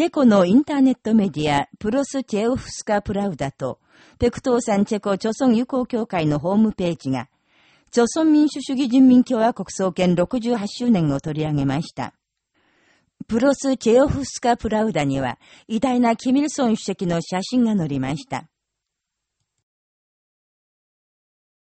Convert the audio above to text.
チェコのインターネットメディア、プロス・チェオフスカ・プラウダと、ペクトーさんチェコ朝鮮友好協会のホームページが、朝鮮民主主義人民共和国創建68周年を取り上げました。プロス・チェオフスカ・プラウダには、偉大なキミルソン主席の写真が載りました。